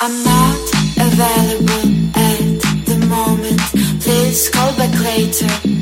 I'm not available at the moment. Please call back later.